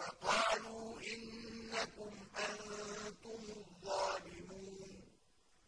for a